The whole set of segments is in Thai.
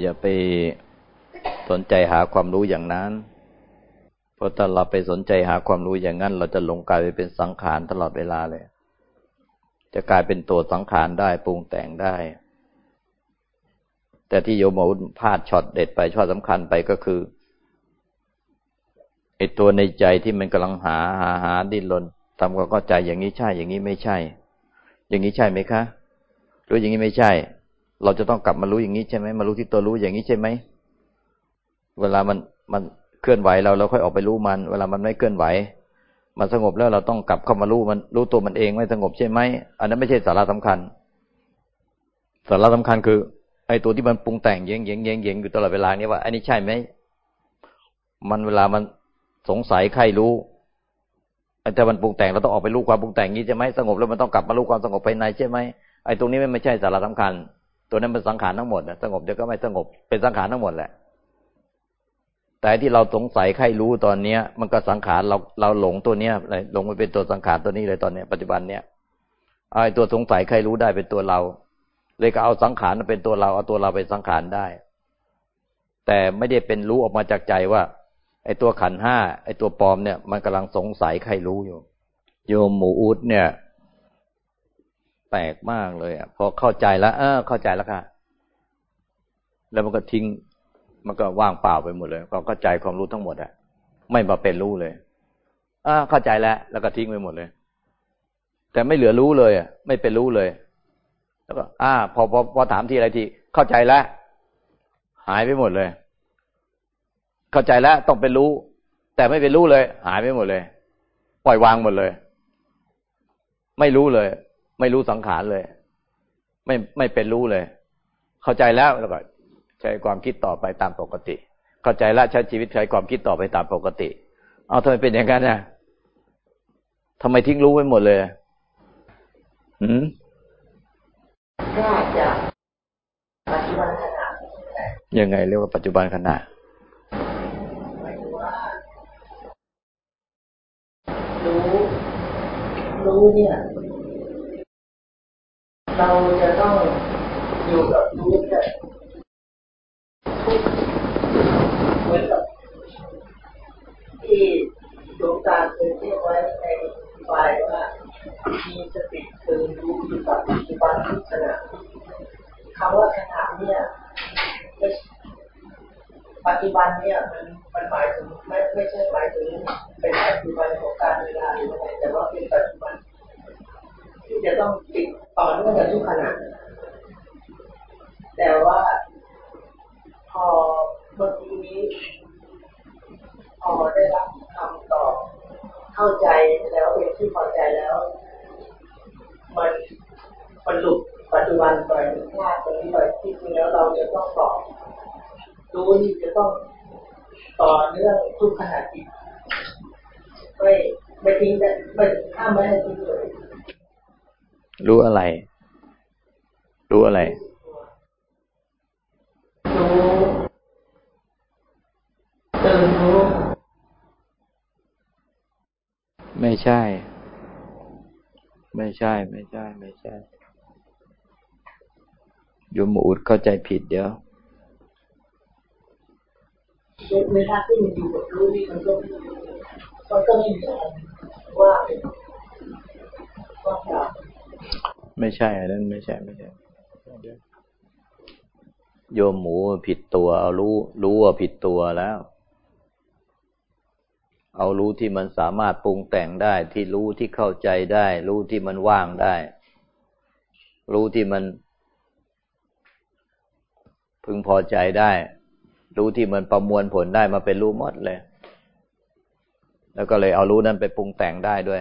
อย่าไปสนใจหาความรู้อย่างนั้น เพราะถ้าเราไปสนใจหาความรู้อย่างนั้น เราจะหลงกลายไปเป็นสังขารตลอดเวลาเลย จะกลายเป็นตัวสังขารได้ปรุงแต่งได้ แต่ที่โยมอูดพลาดช็อตเด็ดไปช็อตสำคัญไปก็คือไอ้ตัวในใจที่มันกำลังหาหาหาดิ้นรนทำความเข้าใจอย่างนี้ใช่ อย่างนี้ไม่ใช่ อย่างนี้ใช่ไหมคะหรืออย่างนี้ไม่ใช่ เราจะต้องกลับมารู้อย่างนี้ใช่ไหมมารู้ที่ตัวรู้อย่างนี้ใช่ไหมเวลามันมันเคลื่อนไหวเราเราค่อยออกไปรู้มัน เวลามันไม่เคลื่อนไหว มันสงบแล้วเราต้องกลับเข้ามารู้มันรู้ตัวมันเองไม่สงบใช่ไหมอันนั้นไม่ใช่สาระสำคัญ สาระสำคัญคือ ไอ้ตัวที่มันปรุงแต่งเยงเยงเยงเยงอยู่ตลอดเวลานี้ว่าอันนี้ใช่ไหมมันเวลามันสงสัยใครรู้แต่มันปรุงแต่งเราต้องออกไปรู้ความปรุงแต่งนี้ใช่ไหมสงบแล้วมันต้องกลับมารู้ความสงบภายในใช่ไหมไอ้ตรงนี้ไม่ใช่สาระสำคัญ ตัวนั้นเป็นสังขารทั้งหมดนะสงบเดี๋ยวก็ไม่สงบเป็นสังขารทั้งหมดแหละ แต่ที่เราสงสัยใครรู้ตอนเนี้ย มันก็สังขารเราเราหลงตัวเนี้ยเลยหลงไปเป็นตัวสังขารตัวนี้เลยตอนเนี้ยปัจจุบันเนี้ยไอ้ตัวสงสัยใครรู้ได้เป็นตัวเรา เลยก็เอาสังขารเป็นตัวเราเอาตัวเราเป็นสังขารได้ แต่ไม่ได้เป็นรู้ออกมาจากใจว่า ไอ้ตัวขันห้าไอ้ตัวปลอมเนี่ย มันกำลังสงสัยใครรู้อยู่ โยมหมูอุดเนี่ย แปลกมากเลยอะพอเข้าใจแล้วเออเข้าใจแล้วค่ะ แล้วมันก็ทิ้ง มันก็ว่างเปล่าไปหมดเลยความเข้าใจความรู้ทั้งหมดอะไม่มาเป็นรู้เลยอ่าเข้าใจแล้ว แล้วก็ทิ้งไปหมดเลย แต่ไม่เหลือรู้เลยอะไม่เป็นรู้เลย แล้วก็ อ่า พอพอพอถามทีอะไรทีเข้าใจแล้วหายไปหมดเลย เข้าใจแล้วต้องเป็นรู้ แต่ไม่เป็นรู้เลย หายไปหมดเลย ปล่อยวางหมดเลย ไม่รู้เลย ไม่รู้สังขารเลย ไม่ไม่เป็นรู้เลย เข้าใจแล้วแล้วก็ใช้ความคิดต่อไปตามปกติ เข้าใจแล้วใช้ชีวิตใช้ความคิดต่อไปตามปกติ เอาทำไมเป็นอย่างนั้นนะทำไมทิ้งรู้ไว้หมดเลยหืมก็จะปัจจุบันขณะยังไงเรียกว่าปัจจุบันขณะรู้ รู้เนี่ย เราจะต้องอยู่กับรู้เนี่ยทุกเหมือนกับที่ดวงตาเคยเรียกไว้ในฝ่ายว่ามีสติคือรู้อยู่กับปัจจุบันทุกขณะคำว่าขณะเนี่ยปัจจุบันเนี่ยมันมันหมายถึงไม่ไม่ใช่หมายถึงเป็นปัจจุบันของการเวลาหรืออะไรแต่ว่าเป็นปัจจุบัน ที่จะต้องติดต่อเนื่องกับทุกขณะแต่ว่าพอเมื่อกี้นี้พอได้รับคำตอบเข้าใจแล้วเป็นที่พอใจแล้ว มันมันหลุดปัจจุบันไปพลาดตรงนี้ไปที่จริงแล้วเราจะต้องตอบรู้นี่จะต้องต่อเนื่องทุกขณะจิตไม่ไม่ทิ้งแต่ไม่ห้ามไม่ให้ทิ้งเลย รู้อะไร รู้อะไร รู้ตื่นรู้ ไม่ใช่ ไม่ใช่ ไม่ใช่ ไม่ใช่โยมอุดเข้าใจผิดเดี๋ยวเวลาที่มันอยู่กับรู้นี่มันก็มันก็ไม่มีอะไรว่าเป็นว่าเปล่า ไม่ใช่อันนั้นไม่ใช่ไม่ใช่โยมหมูผิดตัว เอารู้ รู้ว่าผิดตัวแล้ว เอารู้ที่มันสามารถปรุงแต่งได้ ที่รู้ที่เข้าใจได้ รู้ที่มันว่างได้ รู้ที่มัน พึงพอใจได้ รู้ที่มันประมวลผลได้มาเป็นรู้หมดเลย แล้วก็เลยเอารู้นั้นไปปรุงแต่งได้ด้วย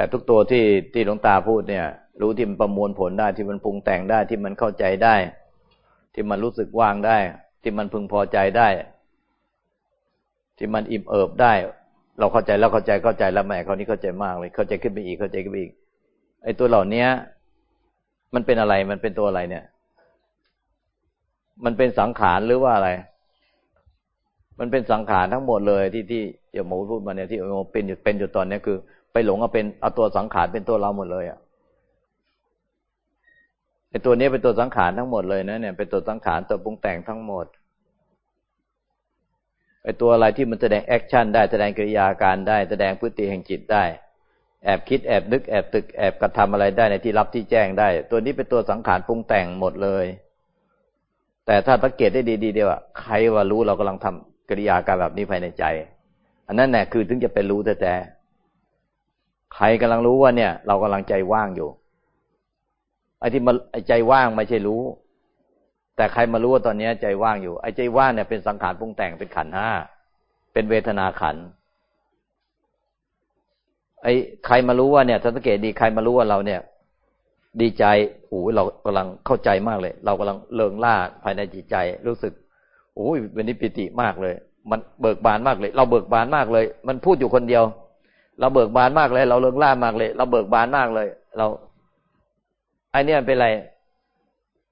แต่ทุกตัวที่ที่หลวงตาพูดเนี่ย รู้ที่มันประมวลผลได้ที่มันปรุงแต่งได้ที่มันเข้าใจได้ ที่มันรู้สึกว่างได้ ที่มันพึงพอใจได้ ที่มันอิ่มเอิบได้ เราเข้าใจแล้วเข้าใจเข้าใจแล้วแม่เขานี้เข้าใจมากเลยเข้าใจขึ้นไปอีกเข้าใจขึ้นไปอีกไอ้ตัวเหล่านี้มันเป็นอะไรมันเป็นตัวอะไรเนี่ย มันเป็นสังขารหรือว่าอะไร มันเป็นสังขารทั้งหมดเลยที่ที่เดี๋ยวหมูพูดมาเนี่ยที่เป็นอยู่เป็นอยู่ตอนนี้คือ ไปหลงเอาเป็นเอาตัวสังขารเป็นตัวเราหมดเลยอะไอตัวนี้เป็นตัวสังขารทั้งหมดเลยนะเนี่ยเป็นตัวสังขารตัวปรุงแต่งทั้งหมดไอตัวอะไรที่มันแสดง action ได้แสดงกิริยาการได้แสดงพฤติแห่งจิตได้ แอบคิดแอบนึกแอบตรึกแอบกระทำอะไรได้ในที่ลับที่แจ้งได้ ตัวนี้เป็นตัวสังขารปรุงแต่งหมดเลย แต่ถ้าสังเกตได้ดีๆเดียวอะใครว่ารู้เรากำลังทำกิริยาการแบบนี้ภายในใจ อันนั้นแหละคือถึงจะเป็นรู้แต่แต่ ใครกำลังรู้ว่าเนี่ย เรากำลังใจว่างอยู่ไอ้ที่มาไอ้ใจว่างไม่ใช่รู้ แต่ใครมารู้ว่าตอนนี้ใจว่างอยู่ไอ้ใจว่างเนี่ยเป็นสังขารปรุงแต่งเป็นขันห้าเป็นเวทนาขันไอ้ใครมารู้ว่าเนี่ยสังเกตดีใครมารู้ว่าเราเนี่ย ดีใจโอ้เรากำลังเข้าใจมากเลย เรากำลังเลิงล่าภายในจิตใจ รู้สึกโอ้ยวันนี้ปิติมากเลย มันเบิกบานมากเลย เราเบิกบานมากเลย มันพูดอยู่คนเดียว เราเบิกบานมากเลย เราเลิงล่ามากเลย เราเบิกบานมากเลย เราไอเนี้ยเป็นไร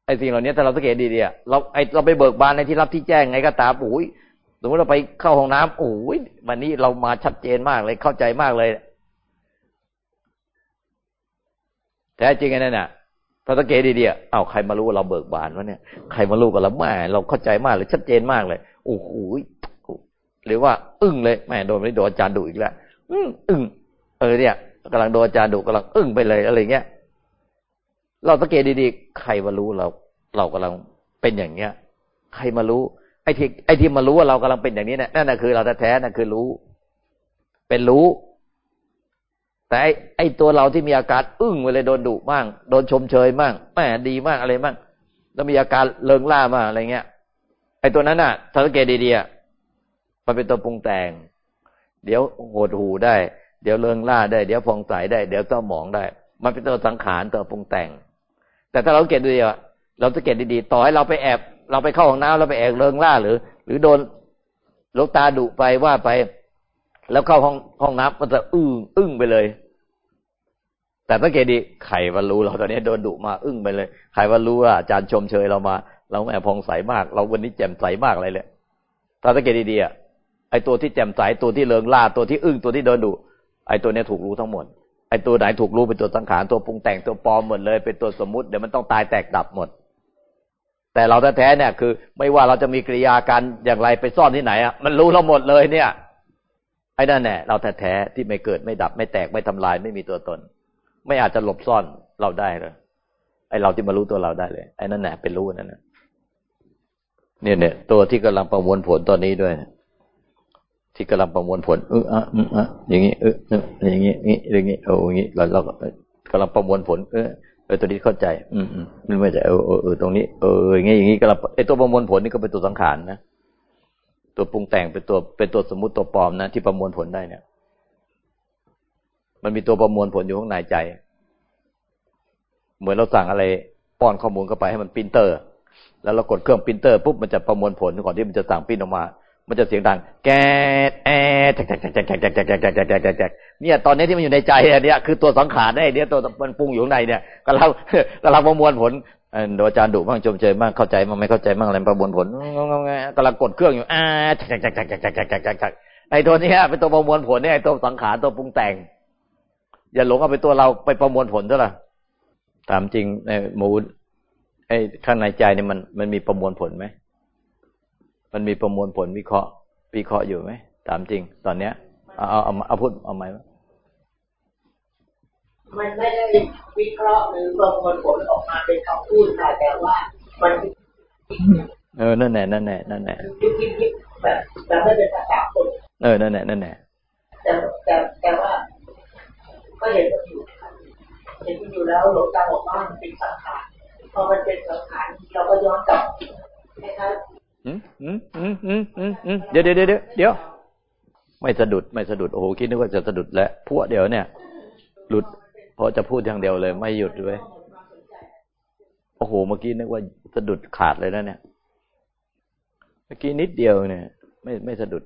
ไอสิ่งเหล่านี้ถ้าเราสังเกตดีๆเราไอเราไปเบิกบานในที่รับที่แจ้งไงก็ตามโอ้ยสมมติเราไปเข้าห้องน้ำโอ้ยวันนี้เรามาชัดเจนมากเลยเข้าใจมากเลยแท้จริงไอ้นั่นน่ะถ้าสังเกตดีๆเอ้าใครมารู้ว่าเราเบิกบานวะเนี่ยใครมารู้กับเราแม่เราเข้าใจมากเลยชัดเจนมากเลยโอ้โหหรือว่า อึ้งเลยแม่โดนไม่โดนอาจารย์ดุอีกแล้ว อึ้งอึ้งเออเนี่ยกำลังโดนอาจารย์ดุกำลังอึ้งไปเลยอะไรเงี้ยเราสังเกตดีๆ ใครมารู้เรา เรากำลังเป็นอย่างเงี้ย ใครมารู้ ไอ้ที่ไอ้ที่มารู้ว่าเรากำลังเป็นอย่างนี้เนี่ยนั่นแหะคือเราแท้ๆนั่นคือรู้ เป็นรู้ แต่ไอ้ไอ้ตัวเราที่มีอาการอึ้งไปเลาโดนดุบ้างโดนชมเชยบ้างแหมดีมากอะไรบ้างแล้วมีอาการเลิงล่ามาอะไรเงี้ย ไอ้ตัวนั้นน่ะสังเกตดีๆมันเป็นตัวปรุงแต่ง เดี๋ยวโหดหูได้ เดี๋ยวเลิงล่าได้ เดี๋ยวฟองใสได้ เดี๋ยวเจ้าหมองได้ มันเป็นตัวสังขารตัวปรุงแต่ง แต่ถ้าเราเกตดูดีว่าเราจะเกตดีๆ ต่อให้เราไปแอบ เราไปเข้าห้องน้ำเราไปแอบเลิงล่าหรือ หรือโดนลูกตาดุไปว่าไป แล้วเข้าห้องห้องน้ำมันจะอึ้งอึ้งไปเลย แต่สังเกตดีไข่วันรู้เราตอนนี้โดนดุมาอึ้งไปเลยไข่วันรู้ว่าอาจารย์ชมเชยเรามา เราแม่พองใสมาก เราวันนี้แจ่มใสมากอะไรเลยถ้าสังเกตดีๆ ไอ้ตัวที่แจ่มใสตัวที่เลิงล่าตัวที่อึ้งตัวที่โดนดุไอ้ตัวนี้ถูกรู้ทั้งหมดไอ้ตัวไหนถูกรู้เป็นตัวสังขารตัวปรุงแต่งตัวปลอมหมดเลย เป็นตัวสมมุติเดี๋ยวมันต้องตายแตกดับหมด แต่เราแท้ๆเนี่ยคือ ไม่ว่าเราจะมีกิริยาการอย่างไรไปซ่อนที่ไหนอะมันรู้เราหมดเลยเนี่ยไอ้นั่นแน่เราแท้ๆที่ไม่เกิดไม่ดับ ไม่แตกไม่ทำลายไม่มีตัวตน ไม่อาจจะหลบซ่อนเราได้เลยไอ้เราที่มารู้ตัวเราได้เลยไอ้นั่นแหละเป็นรู้นั่นนะเนี่ยเนี่ยตัวที่กำลังประมวลผลตอนนี้ด้วย ที่กำลังประมวลผลเอออะอืออะอย่างนี้เอออย่างนี้นี่อย่างนี้โอ้อย่างนี้เราเรากำลังประมวลผล เออเออตัวนี้เข้าใจ อืมอืมไม่ไม่ใจเออเออเออตรงนี้เอออย่างนี้อย่างนี้กำลังไอตัวประมวลผลนี่ก็เป็นตัวสังขารนะตัวปรุงแต่งเป็นตัวเป็นตัวสมมุติตัวปลอมนะที่ประมวลผลได้เนี่ย มันมีตัวประมวลผลอยู่ข้างในใจ เหมือนเราสั่งอะไรป้อนข้อมูลเข้าไปให้มันพิมพ์เตอร์ แล้วเรากดเครื่องพิมพ์เตอร์ปุ๊บมันจะประมวลผลก่อนที่มันจะสั่งพิมพ์ออกมา มันจะเสียงดัง แกแอแจกแจกแจกแจกแจกแจกแจกแจกแจกแจกแจกเนี่ยตอนนี้ที่มันอยู่ในใจอันเนี้ยคือตัวสังขารได้เนี่ยตัวมันปรุงอยู่ในเนี่ยกำลังกำลังประมวลผลอาจารย์ดุบ้างชมเชยบ้างเข้าใจบ้างไม่เข้าใจบ้างอะไรประมวลผลกำลังกดเครื่องอยู่อ่าแจกแจกแจกแจกแจกแจกแจกแจกแจกไอ้ตัวนี้เป็นตัวประมวลผลเนี่ยตัวสังขารตัวปรุงแต่ง อย่าหลงเอาไปตัวเราไปประมวลผลเท่าไหร่ถามจริงในมูดไอ้ข้างในใจเนี่ยมันมันมีประมวลผลไหม มันมีประมวลผลวิเคราะห์วิเคราะห์อยู่ไหมถามจริง ตอนเนี้ยเอาเอาเอาเอาพูดเอาไหมมันไม่ได้วิเคราะห์หรือประมวลผลออกมาเป็นคำพูดค่ะแต่ว่ามันเออนั่นแหละนั่นแหละนั่นแหละยิบยิบยิบแบบแบบไม่เป็นภาษาคนเออนั่นแหละนั่นแหละแต่แต่แต่ว่า ก็เห็นมันอยู่เห็นมันอยู่แล้วหลวงตาบอกว่ามันเป็นสังขารพอมันเป็นสังขารเราก็ย้อนกลับนะครับ เดี๋ยวเดี๋ยวเดี๋ยวเดี๋ยวไม่สะดุดไม่สะดุดโอ้โหคิดนึกว่าจะสะดุดแล้วพวกเดี๋ยวเนี่ย หลุดพอจะพูดอย่างเดียวเลย ไม่หยุดเลยโอ้โหเมื่อกี้นึกว่าสะดุดขาดเลยนะเนี่ยเมื่อกี้นิดเดียวเนี่ย ไม่ไม่สะดุด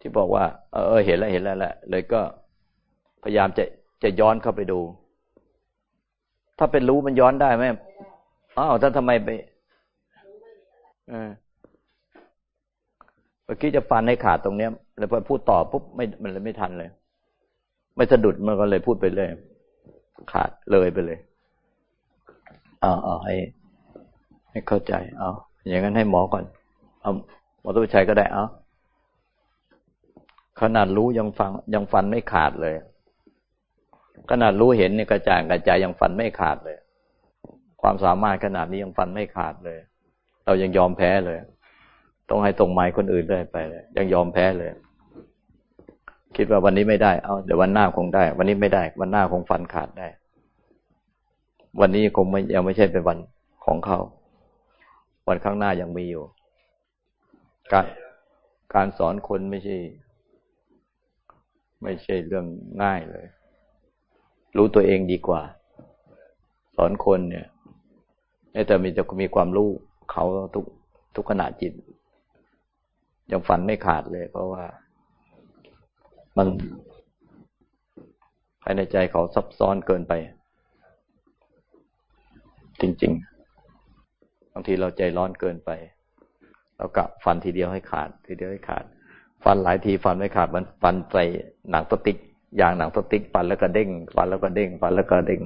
ที่บอกว่า เออเห็นแล้วเห็นแล้วแหละเลยก็พยายามจะจะย้อนเข้าไปดู ถ้าเป็นรู้มันย้อนได้ไหมอ้าวท่านทำไมไปเออ เมื่อกี้จะฟันให้ขาดตรงเนี้ยแล้วพอพูดต่อปุ๊บไม่มันเลยไม่ทันเลย ไม่สะดุดมันก็เลยพูดไปเลย ขาดเลยไปเลยอเอาเอาให้ให้เข้าใจเอาอย่างนั้นให้หมอก่อน เอาหมอตุชัยก็ได้เอาขนาดรู้ยังฟังยังฟันไม่ขาดเลย ขนาดรู้เห็นเนี่ยกระจ่างกระจายยังฟันไม่ขาดเลย ความสามารถขนาดนี้ยังฟันไม่ขาดเลย เรายังยอมแพ้เลย ต้องให้ตรงไม้คนอื่นเลยไปเลยยังยอมแพ้เลย คิดว่าวันนี้ไม่ได้ เอาเดี๋ยววันหน้าคงได้ วันนี้ไม่ได้ วันหน้าคงฟันขาดได้ วันนี้คงไม่ยังไม่ใช่เป็นวันของเขา วันข้างหน้ายังมีอยู่ การการสอนคนไม่ใช่ ไม่ใช่เรื่องง่ายเลย รู้ตัวเองดีกว่า สอนคนเนี่ยแต่มีจะมีความรู้เขาทุกทุกขณะจิต ยังฝันไม่ขาดเลย เพราะว่า มันภายในใจเขาซับซ้อนเกินไป จริง ๆ บางทีเราใจร้อนเกินไป เรากะฟันทีเดียวให้ขาด ทีเดียวให้ขาดฟันหลายทีฟันไม่ขาด มันฟันใส่หนังสติ๊กอย่างหนังสติ๊กฟันแล้วก็เด้งฟันแล้วก็เด้งฟันแล้วก็เด้ง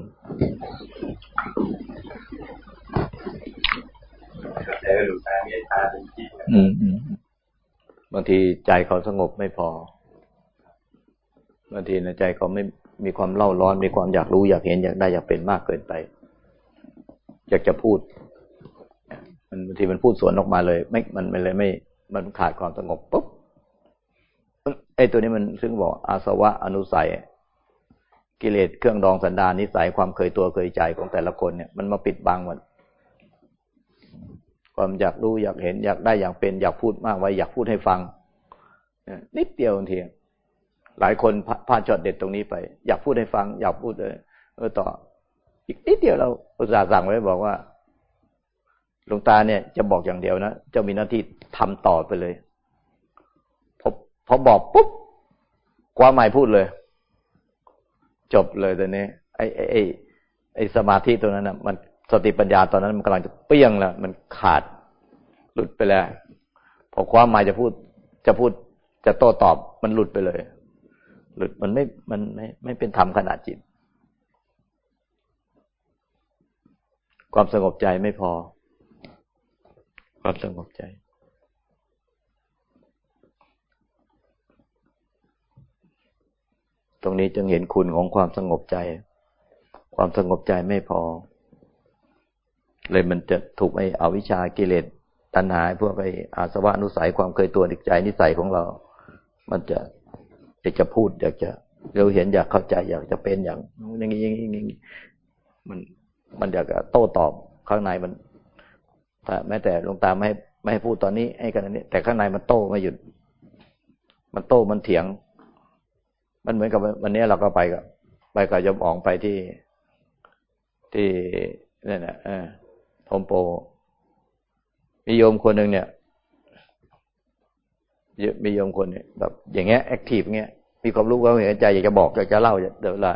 อืมอืม บางทีใจเขาสงบไม่พอ บางทีในใจเขาไม่มีความเล่าร้อน มีความอยากรู้อยากเห็นอยากได้อยากเป็นมากเกินไป อยากจะพูด มันบางทีมันพูดสวนออกมาเลย ไม่ มันไม่เลยไม่ มันขาดความสงบปุ๊บไอ้ตัวนี้มันซึ่งบอกอาสวะอนุสัย กิเลสเครื่องดองสันดานนิสัยความเคยตัวเคยใจของแต่ละคนเนี่ยมันมาปิดบังหมด ความอยากรู้อยากเห็นอยากได้อยากเป็นอยากพูดมากไว้อยากพูดให้ฟังนิดเดียวทีหลายคนพลาดจอดเด็ดตรงนี้ไป อยากพูดให้ฟัง อยากพูดเลยเออต่อ อีกนิดเดียวเราอุตส่าห์สั่งไว้บอกว่าหลวงตาเนี่ยจะบอกอย่างเดียวนะจะมีหน้าที่ทำต่อไปเลยพอบอกปุ๊บความหมายพูดเลย จบเลยตอนนี้ไอ้ไอ้ไอ้สมาธิตัวนั้นนะมัน สติปัญญาตอนนั้นมันกำลังจะเปี้ยงแล้ว มันขาดหลุดไปแล้ว พอความหมายจะพูดจะพูดจะโต้ตอบมันหลุดไปเลย หลุดมันไม่มันไม่ไม่เป็นธรรมขนาดจิต ความสงบใจไม่พอ ความสงบใจตรงนี้จึงเห็นคุณของความสงบใจ ความสงบใจไม่พอ เลยมันจะถูกไอ้อวิชากิเลสตัณหาพวกไอ้อาสวะนุสัยความเคยตัวดิกใจนิสัยของเรา มันจะอยากจะพูดอยากจะเราเห็นอยากเข้าใจอยากจะเป็นอย่างอย่างนี้อย่างนี้อย่างนี้มันมันอยากจะโต้ตอบข้างในมันแต่แม้แต่ลงตาไม่ให้ไม่ให้พูดตอนนี้ให้กันนี้ แต่ข้างในมันโต้ไม่หยุด มันโต้มันเถียง มันเหมือนกับวันนี้เราก็ไปกับไปกับยมอ๋องไปที่ที่นี่นนะเออ ทมโปมีโยมคนหนึ่งเนี่ยมีโยมคนเนี่ยแบบ อย่างเงี้ยแอคทีฟเงี้ยมีความรู้ความเห็นใจอยากจะบอกอยากจะเล่าเดี๋ยวเวลา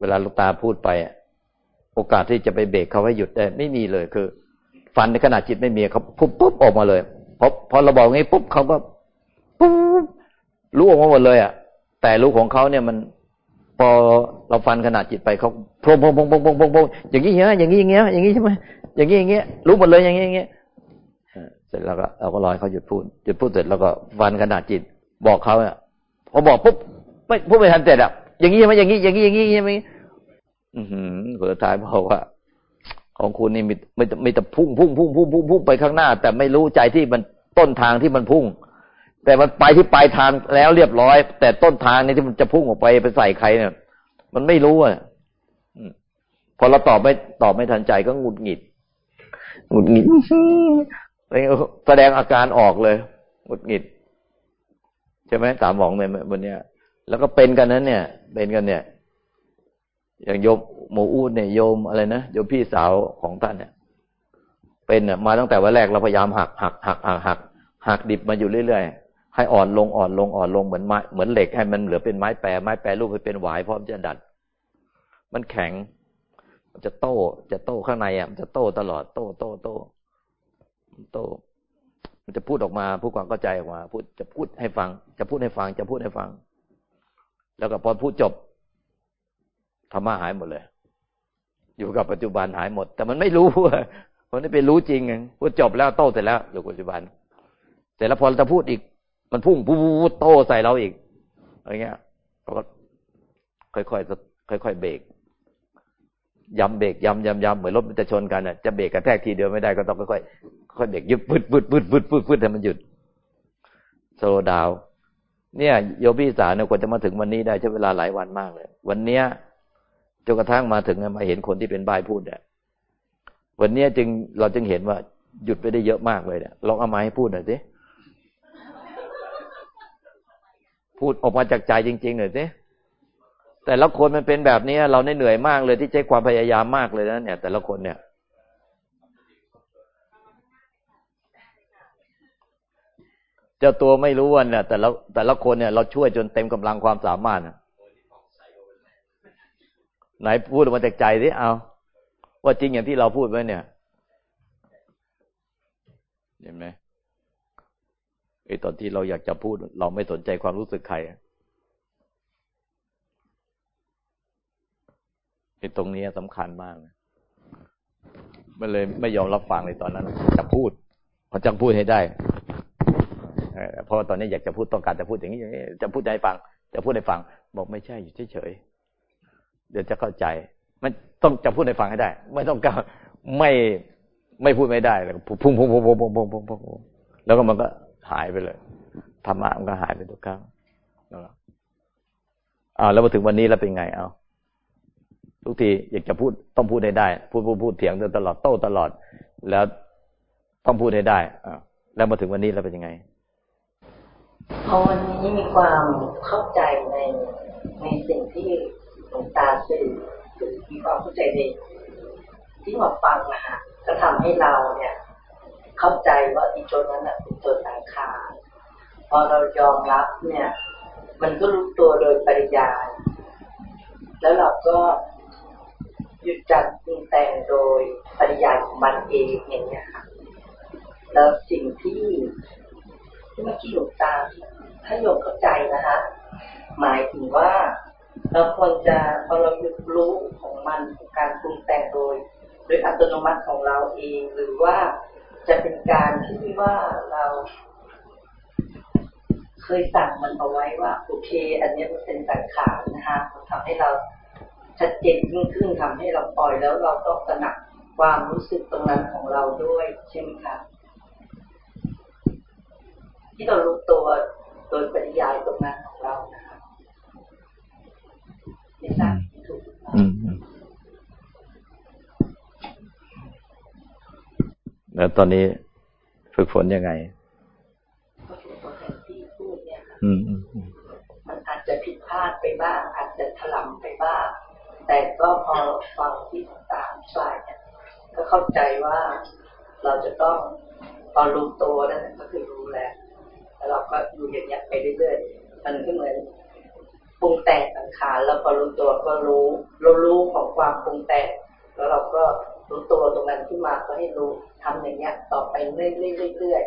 เวลาลูกตาพูดไปโอกาสที่จะไปเบรกเขาให้หยุดได้ไม่มีเลยคือ ฟันในขณะจิตไม่มีเขาปุ๊บปุ๊บออกมาเลยพอพอเราบอกงี้ปุ๊บเขาก็ปุ๊บรู้ออกมาหมดเลยอะแต่รู้ของเขาเนี่ยมัน พอเราฟันขนาดจิตไปเขาพงพงพงพงพงพงพงอย่างนี้อย่างนี้อย่างนี้อย่างนี้ยอย่างนี้ใช่ไหมอย่างนี้อย่างนี้ยรู้หมดเลยอย่างนี้อย่างนี้ยเสร็จแล้วก็เราก็รอเขาหยุดพูดหยุดพูดเสร็จแล้วก็ฟันขนาดจิต บอกเขาเนี่ยพอบอกปุ๊บไม่พูดไม่ทันเสร็จอะอย่างนี้ใช่ไหมอย่างนี้อย่างนี้อย่างนี้ใช่ไหมอือหือคนสุดท้ายบอกว่า ของคุณนี่มีไม่ไม่แต่พุ่งพุ่งพุ่งพุ่งพุ่งพุ่งไปข้างหน้า แต่ไม่รู้ใจที่มันต้นทางที่มันพุ่ง แต่มันไปที่ปลายทางแล้วเรียบร้อย แต่ต้นทางนี่ที่มันจะพุ่งออกไปไปใส่ใครเนี่ย มันไม่รู้อะพอเราตอบไม่ตอบไม่ทันใจก็หงุดหงิดหงุดหงิดแสดงอาการออกเลยหงุดหงิดใช่ไหมตามหมองในวันเนี้ย แล้วก็เป็นกันนั้น เนี่ย เป็นกันเนี่ย อย่างโยมหมูอูดเนี่ยโยมอะไรนะโยมพี่สาวของท่านเนี่ย เป็นเนี่ยมาตั้งแต่วันแรกเราพยายามหักหักหักหักหักหักดิบมาอยู่เรื่อยๆ ให้อ่อนลงอ่อนลงอ่อนลงเหมือนไม้เหมือนเหล็กให้มันเหลือเป็นไม้แปรไม้แปรรูปให้เป็นหวายพร้อมจะดัด มันแข็ง มันจะโต้จะโต้ข้างในอะมันจะโต้ตลอดโต้โต้โต้โต้มันจะพูดออกมาพูดความเข้าใจออกมาพูดจะพูดให้ฟัง จะพูดให้ฟัง จะพูดให้ฟัง แล้วก็พอพูดจบธรรมะหายหมดเลย อยู่กับปัจจุบันหายหมด แต่มันไม่รู้คนนี้ไปรู้จริงไงพูดจบแล้วโต้เสร็จแล้วอยู่ปัจจุบัน เสร็จแล้วพอจะพูดอีก มันพุ่งปุ๊บโตใส่เราอีกอะไรเงี้ยเราก็ค่อยๆค่อยๆเบรกย้ำเบรกย้ำย้ำย้ำเหมือนรถมันจะชนกันอะจะเบรกกระแทกทีเดียวไม่ได้ก็ต้องค่อยๆค่อยเบรกยึดปืดปืดปืดปืดปืดปืดให้มันหยุดโซดาว เนี่ย โยบี้สาเนี่ยกว่าจะมาถึงวันนี้ได้ใช้เวลาหลายวันมากเลย วันเนี้ยจนกระทั่งมาถึงมาเห็นคนที่เป็นบายพูดเนี่ยวันนี้จึงเราจึงเห็นว่าหยุดไปได้เยอะมากเลยเนี่ยลองเอามาให้พูดหน่อยสิ พูดออกมาจากใจจริง ๆ หน่อยสิแต่ละคนมันเป็นแบบนี้เราเหนื่อยมากเลยที่ใช้ความพยายามมากเลยนะเนี่ย แต่ละคนเนี่ย เจ้าตัวไม่รู้ว่าเนี่ยแต่ละแต่ละคนเนี่ยเราช่วยจนเต็มกำลังความสามารถไหนพูดออกมาจากใจสิเอาว่าจริงอย่างที่เราพูดไว้เนี่ย เห็นไหม ไอ้ตอนที่เราอยากจะพูด เราไม่สนใจความรู้สึกใครไอ้ตรงนี้สำคัญมากนะมันเลยไม่ยอมรับฟังเลยตอนนั้น จะพูดพอจังพูดให้ได้เพราะตอนนี้อยากจะพูดต้องการจะพูดอย่างนี้อย่างนี้จะพูดให้ฟัง จะพูดให้ฟัง บอกไม่ใช่อยู่เฉยๆเดี๋ยวจะเข้าใจ มันต้องจะพูดให้ฟังให้ได้ ไม่ต้องการไม่ไม่พูดไม่ได้แล้วพุ่งพุ่งพุ่งพุ่งพุ่งพุ่งพุ่งแล้วก็มันก็ หายไปเลยธรรมะมันก็หายไปทุกครั้งอ่าแล้วมาถึงวันนี้แล้วเป็นไงเอาทุกทีอยากจะพูดต้องพูดให้ได้ พูดพูดพูดเถียงตลอดโต้ตลอด แล้วต้องพูดให้ได้อ่าแล้วมาถึงวันนี้แล้วเป็นยังไงพอวันนี้มีความเข้าใจในในสิ่งที่หลวงตาสื่อมีความเข้าใจในที่มาฟังนะฮะก็ทำให้เราเนี่ย เข้าใจว่าอีจนนั้นเป็นตัวสังขารพอเรายอมรับเนี่ย มันก็รู้ตัวโดยปริยาย แล้วเราก็หยุดจัดปรุงแต่งโดยปริยายของมันเองอย่างเงี้ยค่ะแล้วสิ่งที่ที่เมื่อกี้หลวงตาถ้าโยกเข้าใจนะคะหมายถึงว่าเราควรจะพอเราหยุดรู้ของมันการปรุงแต่งโดยโดยอัตโนมัติของเราเอง หรือว่าจะเป็นการที่ว่าเรา เค ยสั่งมันเอาไว้ว่าโอเค อันนี้มันเป็นสังขารนะคะมันทำให้เราชัดเจนยิ่งขึ้นทำให้เราปล่อยแล้วเราต้องตระหนักความรู้สึกตรงนั้นของเราด้วยใช่ไหมคะที่เรารู้ตัวโดยปริยายตรงนั้นของเรานะครับไม่ทราบถูกแล้วตอนนี้ฝึกฝนยังไง อืมมันอาจจะผิดพลาดไปบ้าง อาจจะถลำไปบ้าง แต่ก็พอฟังที่ตางๆฝ่ายเนี่ยก็เข้าใจว่าเราจะต้องตอนรู้ตัวนั่นก็คือรู้แล้วแล้วเราก็อยู่อย่างเงี้ยไปเรื่อยๆมันก็เหมือนปรุงแต่งสังขารแล้วพอรู้ตัวก็รู้เรารู้ของความปรุงแต่งแล้วเราก็รู้ตัวตรงนั้นขึ้นมาก็ให้รู้ทำอย่างเงี้ยต่อไปเรื่อยๆเรื่อย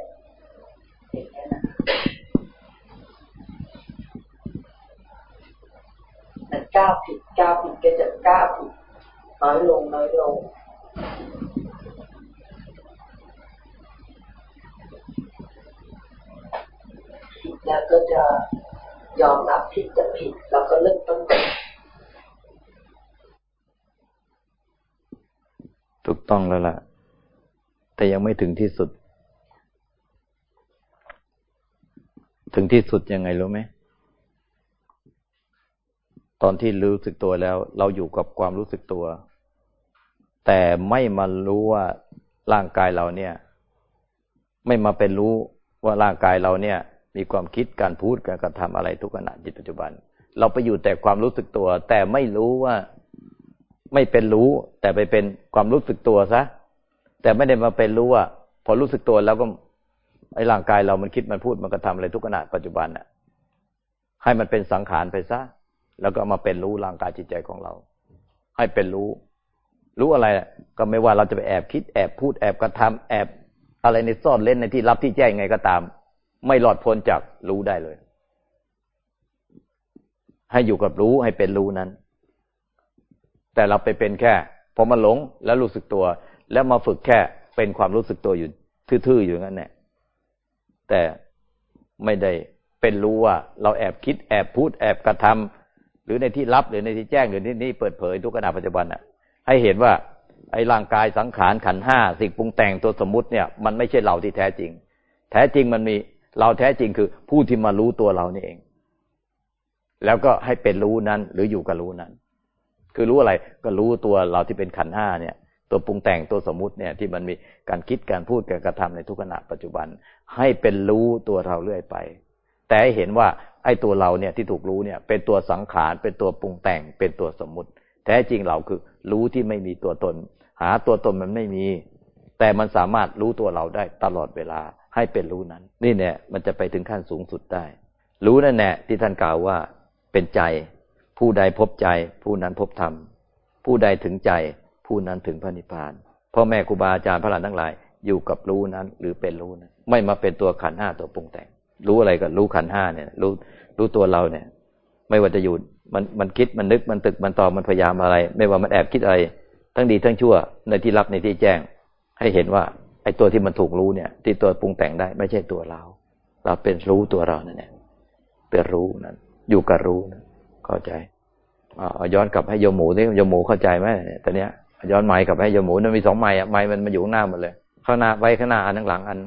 ๆอย่างเงี้ยนะมัน ก้าวผิดก้าวผิดก็จะก้าวผิดน้อยลงน้อยลงแล้วก็จะยอมรับผิดจะผิดแล้วก็เริ่มต้นใหม่ถูกต้องแล้วล่ะ แต่ยังไม่ถึงที่สุด ถึงที่สุดยังไงรู้ไหม ตอนที่รู้สึกตัวแล้ว เราอยู่กับความรู้สึกตัว แต่ไม่มารู้ว่าร่างกายเราเนี่ย ไม่มาเป็นรู้ว่าร่างกายเราเนี่ย มีความคิดการพูดการกระทำอะไรทุกขณะจิตปัจจุบัน เราไปอยู่แต่ความรู้สึกตัว แต่ไม่รู้ว่าไม่เป็นรู้ แต่ไปเป็นความรู้สึกตัวซะแต่ไม่ได้มาเป็นรู้ว่าพอรู้สึกตัวแล้วก็ไอ้ร่างกายเรามันคิดมันพูดมันกระทำอะไรทุกขณะปัจจุบันน่ะให้มันเป็นสังขารไปซะ แล้วก็มาเป็นรู้ร่างกายจิตใจของเรา ให้เป็นรู้ รู้อะไรก็ไม่ว่าเราจะไปแอบคิดแอบพูดแอบกระทำแอบอะไรในซ่อนเล่นในที่รับที่แจ้งไงก็ตาม ไม่หลอดพ้นจากรู้ได้เลย ให้อยู่กับรู้ให้เป็นรู้นั้น แต่เราไปเป็นแค่พอมาหลงแล้วรู้สึกตัว แล้วมาฝึกแค่เป็นความรู้สึกตัวอยู่ทื่อๆอยู่งั้นแหละแต่ไม่ได้เป็นรู้ว่า เราแอบคิดแอบพูดแอบกระทำ หรือในที่ลับหรือในที่แจ้งหรือที่นี่เปิดเผยทุกขณะปัจจุบันอะ ให้เห็นว่าไอ้ร่างกายสังขารขันห้าสิ่งปรุงแต่งตัวสมมุติเนี่ย มันไม่ใช่เราที่แท้จริง แท้จริงมันมีเราแท้จริงคือผู้ที่มารู้ตัวเรานี่เอง แล้วก็ให้เป็นรู้นั้น หรืออยู่กับรู้นั้น คือรู้อะไรก็รู้ตัวเราที่เป็นขันห้าเนี่ย ตัวปรุงแต่งตัวสมมุติเนี่ย ที่มันมีการคิดการพูดการกระทำในทุกขณะปัจจุบัน ให้เป็นรู้ตัวเราเรื่อยไป แต่ให้เห็นว่า ไอ้ตัวเราเนี่ยที่ถูกรู้เนี่ย เป็นตัวสังขาร เป็นตัวปรุงแต่ง เป็นตัวสมมุติ แท้จริงเราคือ รู้ที่ไม่มีตัวตน หาตัวตนมันไม่มี แต่มันสามารถรู้ตัวเราได้ตลอดเวลาให้เป็นรู้นั้น นี่เนี่ยมันจะไปถึงขั้นสูงสุดได้ รู้นั่นแหละที่ท่านกล่าวว่าเป็นใจ ผู้ใดพบใจ ผู้นั้นพบธรรม ผู้ใดถึงใจ ผู้นั้นถึงพระนิพพานพ่อแม่ครูบาอาจารย์พระหลานทั้งหลาย อยู่กับรู้นั้นหรือเป็นรู้นั้นไม่มาเป็นตัวขันห้าตัวปรุงแต่ง รู้อะไรก็รู้ขันห้าเนี่ย รู้รู้ตัวเราเนี่ย ไม่ว่าจะอยู่มันมันคิดมันนึกมันตึกมันต่อมันพยายามอะไร ไม่ว่ามันแอบคิดอะไร ทั้งดีทั้งชั่ว ในที่รับในที่แจ้ง ให้เห็นว่า ไอ้ตัวที่มันถูกรู้เนี่ย ที่ตัวปรุงแต่งได้ ไม่ใช่ตัวเรา เราเป็นรู้ตัวเรานั่นแหละเป็นรู้นั่นอยู่กับรู้นะเข้าใจเอาย้อนกลับให้โยมหมูนี่โยมหมูเข้าใจไหมตอนเนี้ยย้อนไม้กลับให้โยมหมูมันมีสองไม้อะไม้มันมาอยู่ข้างหน้าหมดเลยข้างหน้าไว้ข้างหน้าอันข้างหลังอัน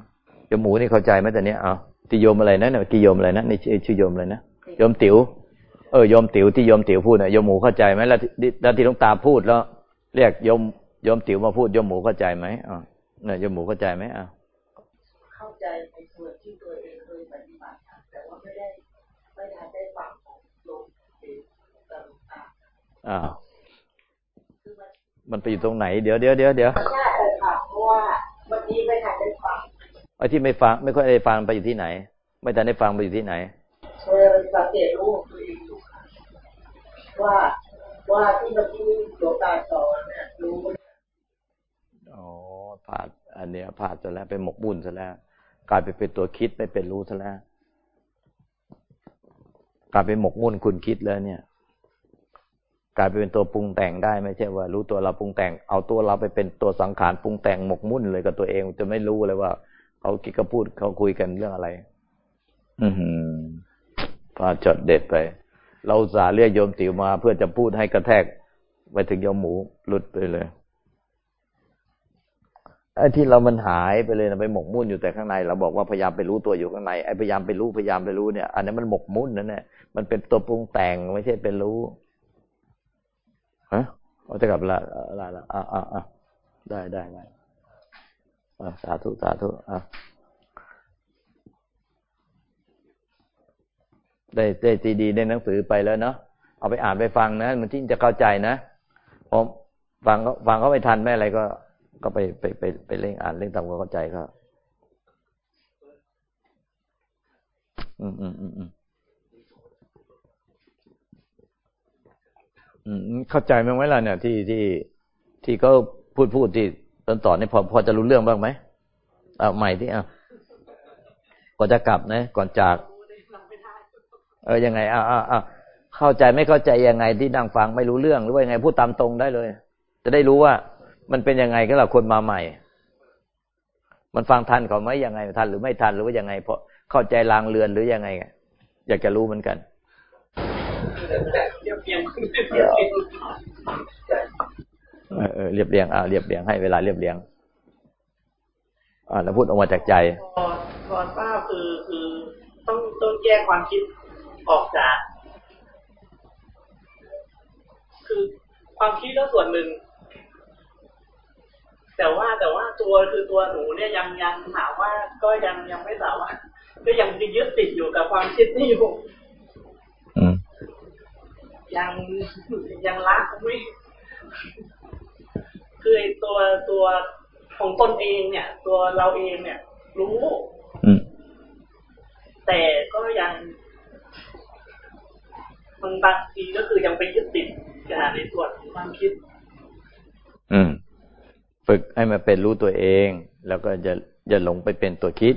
โยมหมูนี่เข้าใจไหมตอนเนี้ยเอา ที่โยมอะไรนะเนี่ยที่โยมอะไรนะนี่ชื่อโยมอะไรนะโยมติ๋วเออโยมติ๋วที่โยมติ๋วพูดเนี่ยโยมหมูเข้าใจไหมแล้วแล้วที่ลุงตาพูดแล้ว เรียกโยมโยมติ๋วมาพูดโยมหมูเข้าใจไหมอ๋อเนี่ยโยมหมูเข้าใจไหมอะเข้าใจในส่วนที่ตัวเองเคยปฏิบัติแต่ว่าไม่ได้ไม่ทันได้ฟังของลงต่างๆอ่ามันไปอยู่ตรงไหน เดี๋ยวเดี๋ยวเดี๋ยวเดี๋ยวใช่ค่ะเพราะว่าเมื่อกี้ไม่ทันได้ฟัง ไอ้ที่ไม่ฟังไม่ค่อยได้ฟังไปอยู่ที่ไหน ไม่ทันได้ฟังไปอยู่ที่ไหนเคยสังเกตรู้ตัวเองอยู่ว่าว่าที่เมื่อกี้หลวงตาสอนเนี่ยรู้อ๋อผาดอันเนี้ยผาดซะแล้วเป็นหมกบุญซะแล้ว กลายไปเป็นตัวคิดไม่เป็นรู้ซะแล้วกลายเป็นหมกมุ่นคุณคิดแล้วเนี่ย กลายไปเป็นตัวปรุงแต่งได้ไม่ใช่ว่า รู้ตัวเราปรุงแต่ง เอาตัวเราไปเป็นตัวสังขารปรุงแต่งหมกมุ่นเลยกับตัวเองจะไม่รู้เลยว่า เขาคิดก็พูดเขาคุยกันเรื่องอะไร อืมพาจดเด็ดไป เราสาเรียกโยมติ๋วมาเพื่อจะพูดให้กระแทก ไปถึงโยมหมูหลุดไปเลยไอ้ที่เรามันหายไปเลยนะไปหมกมุ่นอยู่แต่ข้างใน เราบอกว่าพยายามไปรู้ตัวอยู่ข้างในไอ้พยายามไปรู้พยายามไปรู้เนี่ยอันนี้มันหมกมุ่นนั่นแหละมันเป็นตัวปรุงแต่งไม่ใช่เป็นรู้ฮะเอาจะกลับละละละอะอะอะได้ได้ได้ สาธุสาธุอะได้ได้ซีดีได้หนังสือไปแล้วเนาะเอาไปอ่านไปฟังนะ มันที่จะเข้าใจนะผมฟังก็ฟังเขาไม่ทันแม่อะไรก็ ก็ไปไปไปไปเร่งอ่านเร่งทำความเข้าใจเขาอืมอืมอืมอืมอืมเข้าใจมั้ยไหมล่ะเนี่ยที่ที่ที่เขาพูดพูดที่ ตอนต่อนี่พอพอจะรู้เรื่องบ้างไหมเอาใหม่ที่เอาก่อนจะกลับนะ ก่อนจาก เออยังไงอ้าวอ้าวเข้าใจไม่เข้าใจยังไงที่นั่งฟังไม่รู้เรื่องหรือว่ายังไงพูดตามตรงได้เลย จะได้รู้ว่า มันเป็นยังไงก็เราคนมาใหม่ มันฟังทันเขาไหมยังไงทันหรือไม่ทันหรือว่ายังไงเพราะเข้าใจลางเรือนหรือยังไงอยากจะรู้เหมือนกัน เออเรียบเรียงอ่าเรียบเรียงให้เวลาเรียบเรียง อ่าแล้วพูดออกมาจากใจพอพอทราบคือคือต้องต้องแยกความคิดออกจาก คือความคิดก็ส่วนหนึ่ง แต่ว่าแต่ว่าตัวคือตัวหนูเนี่ยยังยังถามว่าก็ยังยังไม่สามารถก็ยังยึดติดอยู่กับความคิดนี่อยู่ยังยังรักไม่ คือตัวตัวของตนเองเนี่ย ตัวเราเองเนี่ย รู้แต่ก็ยังมันบางทีก็คือยังไปยึดติดในส่วนของความคิด อืม ฝึกให้มันเป็นรู้ตัวเอง แล้วก็จะจะหลงไปเป็นตัวคิด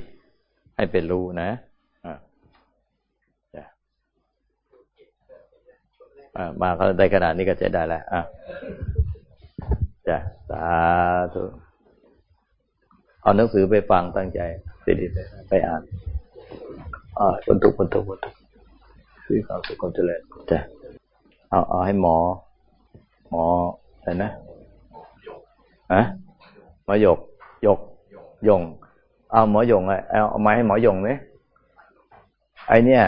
ให้เป็นรู้นะอ่ามาเขาได้ขนาดนี้ก็จะได้แล้วอะ จ้ะสาธุเอาหนังสือไปฟังตั้งใจสิริไปอ่านอ่าคนทุกคนทุกคนทุกคือความสุขความเจริญจ้ะเอาเอาให้หมอ หมออะไรนะอะหมอหยกหยกยงเอาหมอหยงเอาเอาไม้ให้หมอหยงไหมไอเนี่ย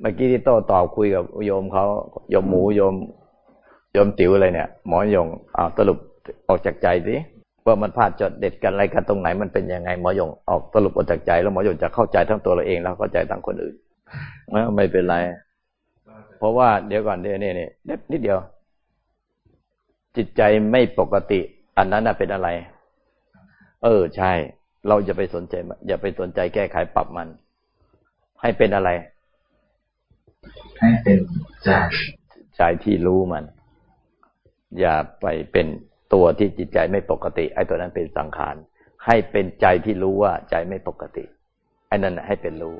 เมื่อกี้ที่โต้ตอบคุยกับโยมเขาโยมหมูโยมโยมติ๋วอะไรเนี่ย หมอหยงเอาสรุป ออกจากใจสิว่ามันพลาดจดเด็ดกันอะไรกันตรงไหนมันเป็นยังไงหมอหยงออกสรุปออกจากใจ แล้วหมอหยงจะเข้าใจทั้งตัวเราเองแล้วเข้าใจทั้งคนอื่นไม่เป็นไร เพราะว่าเดี๋ยวก่อนเดี๋ยวนี่นี่นิดเดียว จิตใจไม่ปกติ อันนั้นเป็นอะไร เออใช่ เราอย่าไปสนใจ อย่าไปสนใจแก้ไขปรับมัน ให้เป็นอะไร ให้เป็นใจใจที่รู้มัน อย่าไปเป็น ตัวที่จิตใจไม่ปกติ ไอ้ตัวนั้นเป็นสังขาร ให้เป็นใจที่รู้ว่าใจไม่ปกติ ไอ้นั่นให้เป็นรู้